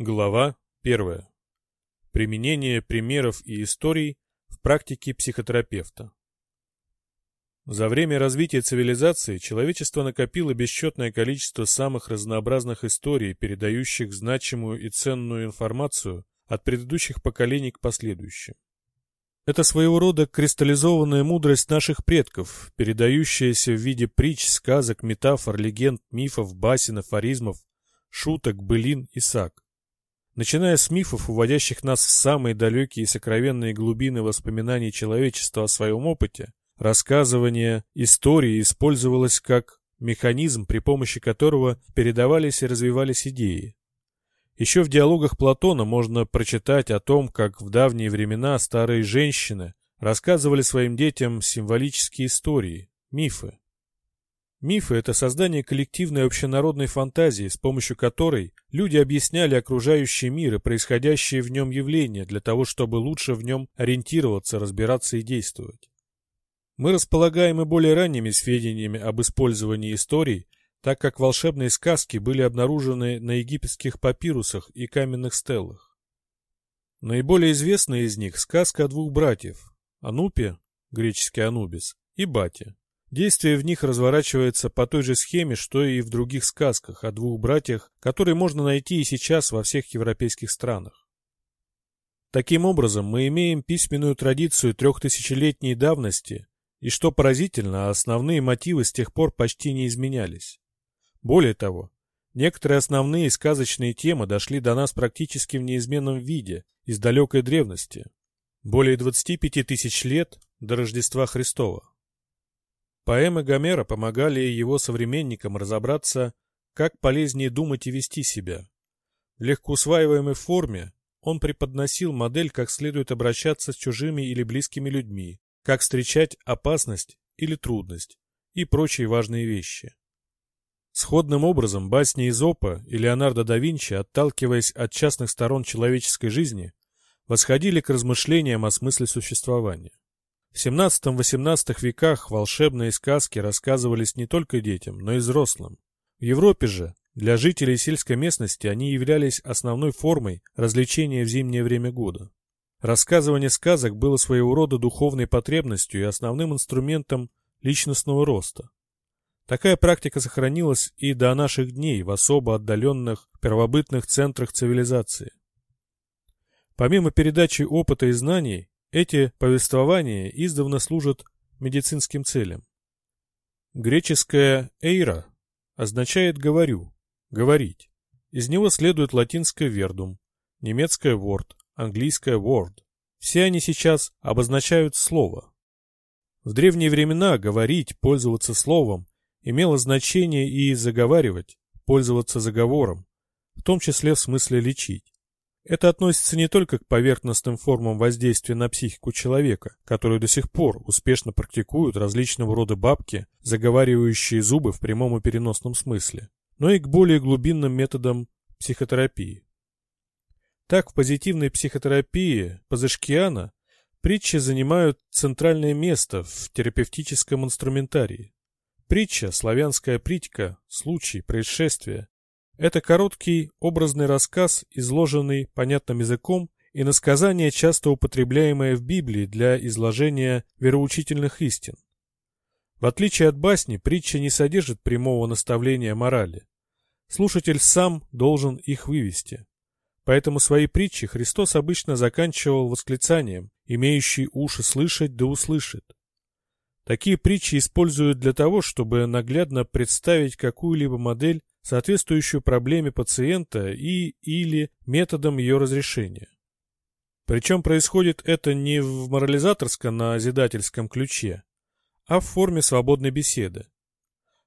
Глава 1. Применение примеров и историй в практике психотерапевта. За время развития цивилизации человечество накопило бесчетное количество самых разнообразных историй, передающих значимую и ценную информацию от предыдущих поколений к последующим. Это своего рода кристаллизованная мудрость наших предков, передающаяся в виде притч, сказок, метафор, легенд, мифов, басен, афоризмов, шуток, былин и саг. Начиная с мифов, уводящих нас в самые далекие и сокровенные глубины воспоминаний человечества о своем опыте, рассказывание истории использовалось как механизм, при помощи которого передавались и развивались идеи. Еще в диалогах Платона можно прочитать о том, как в давние времена старые женщины рассказывали своим детям символические истории, мифы. Мифы – это создание коллективной общенародной фантазии, с помощью которой люди объясняли окружающий мир и происходящие в нем явления для того, чтобы лучше в нем ориентироваться, разбираться и действовать. Мы располагаем и более ранними сведениями об использовании историй так как волшебные сказки были обнаружены на египетских папирусах и каменных стеллах. Наиболее известная из них – сказка о двух братьев – Анупе, греческий Анубис, и Бате. Действие в них разворачивается по той же схеме, что и в других сказках о двух братьях, которые можно найти и сейчас во всех европейских странах. Таким образом, мы имеем письменную традицию трехтысячелетней давности, и, что поразительно, основные мотивы с тех пор почти не изменялись. Более того, некоторые основные сказочные темы дошли до нас практически в неизменном виде, из далекой древности. Более 25 тысяч лет до Рождества Христова. Поэмы Гомера помогали его современникам разобраться, как полезнее думать и вести себя. В легко усваиваемой форме он преподносил модель, как следует обращаться с чужими или близкими людьми, как встречать опасность или трудность и прочие важные вещи. Сходным образом басни Изопа и Леонардо да Винчи, отталкиваясь от частных сторон человеческой жизни, восходили к размышлениям о смысле существования. В XVII-XVIII веках волшебные сказки рассказывались не только детям, но и взрослым. В Европе же для жителей сельской местности они являлись основной формой развлечения в зимнее время года. Рассказывание сказок было своего рода духовной потребностью и основным инструментом личностного роста. Такая практика сохранилась и до наших дней в особо отдаленных первобытных центрах цивилизации. Помимо передачи опыта и знаний, эти повествования издавна служат медицинским целям. Греческое «эйра» означает «говорю», «говорить». Из него следует латинское «вердум», немецкое «word», английское «word». Все они сейчас обозначают слово. В древние времена говорить, пользоваться словом имело значение и заговаривать, пользоваться заговором, в том числе в смысле лечить. Это относится не только к поверхностным формам воздействия на психику человека, которые до сих пор успешно практикуют различного рода бабки, заговаривающие зубы в прямом и переносном смысле, но и к более глубинным методам психотерапии. Так, в позитивной психотерапии Пазашкиана притчи занимают центральное место в терапевтическом инструментарии. Притча, славянская притька, случай, происшествие – это короткий образный рассказ, изложенный понятным языком и насказание, часто употребляемое в Библии для изложения вероучительных истин. В отличие от басни, притча не содержит прямого наставления морали. Слушатель сам должен их вывести. Поэтому свои притчи Христос обычно заканчивал восклицанием «имеющий уши слышать, да услышит». Такие притчи используют для того, чтобы наглядно представить какую-либо модель, соответствующую проблеме пациента и или методом ее разрешения. Причем происходит это не в морализаторско-назидательском ключе, а в форме свободной беседы.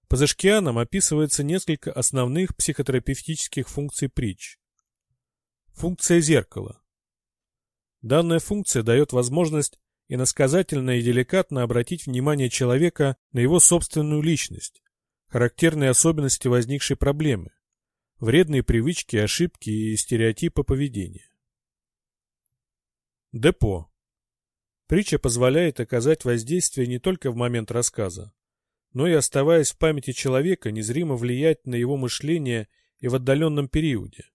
По Зашкианам описывается несколько основных психотерапевтических функций притч. Функция зеркала. Данная функция дает возможность иносказательно и деликатно обратить внимание человека на его собственную личность, характерные особенности возникшей проблемы, вредные привычки, ошибки и стереотипы поведения. Депо. Притча позволяет оказать воздействие не только в момент рассказа, но и оставаясь в памяти человека, незримо влиять на его мышление и в отдаленном периоде.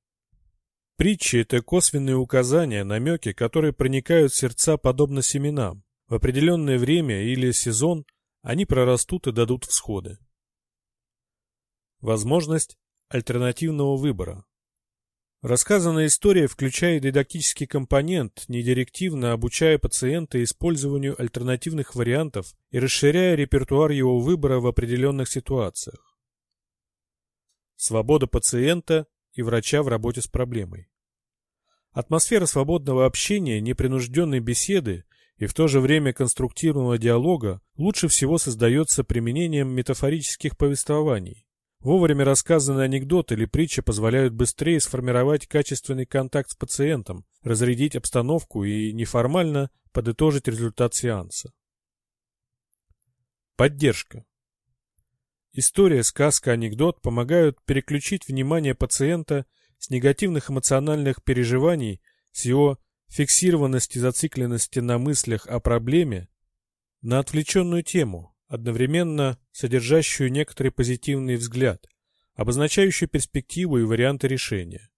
Притчи – это косвенные указания, намеки, которые проникают в сердца подобно семенам. В определенное время или сезон они прорастут и дадут всходы. Возможность альтернативного выбора. Рассказанная история включает дидактический компонент, недирективно обучая пациента использованию альтернативных вариантов и расширяя репертуар его выбора в определенных ситуациях. Свобода пациента и врача в работе с проблемой. Атмосфера свободного общения, непринужденной беседы и в то же время конструктивного диалога лучше всего создается применением метафорических повествований. Вовремя рассказанный анекдот или притча позволяют быстрее сформировать качественный контакт с пациентом, разрядить обстановку и неформально подытожить результат сеанса. Поддержка. История, сказка, анекдот помогают переключить внимание пациента с негативных эмоциональных переживаний, с его фиксированности, зацикленности на мыслях о проблеме, на отвлеченную тему, одновременно содержащую некоторый позитивный взгляд, обозначающий перспективу и варианты решения.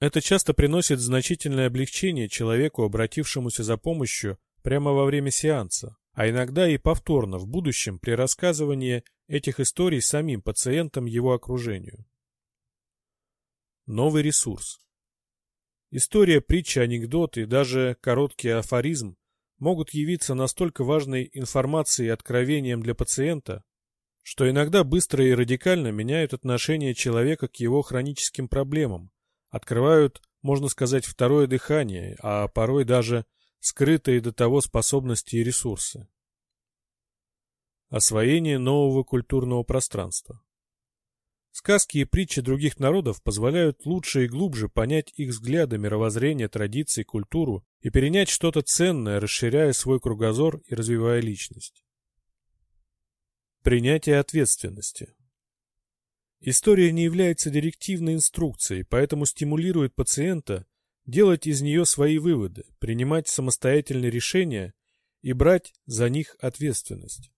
Это часто приносит значительное облегчение человеку, обратившемуся за помощью прямо во время сеанса, а иногда и повторно в будущем при рассказывании этих историй самим пациентам его окружению. Новый ресурс. История, притча, анекдот и даже короткий афоризм могут явиться настолько важной информацией и откровением для пациента, что иногда быстро и радикально меняют отношение человека к его хроническим проблемам, открывают, можно сказать, второе дыхание, а порой даже скрытые до того способности и ресурсы. Освоение нового культурного пространства. Сказки и притчи других народов позволяют лучше и глубже понять их взгляды, мировоззрение, традиции, культуру и перенять что-то ценное, расширяя свой кругозор и развивая личность. Принятие ответственности. История не является директивной инструкцией, поэтому стимулирует пациента делать из нее свои выводы, принимать самостоятельные решения и брать за них ответственность.